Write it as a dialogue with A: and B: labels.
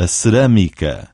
A: a cerâmica.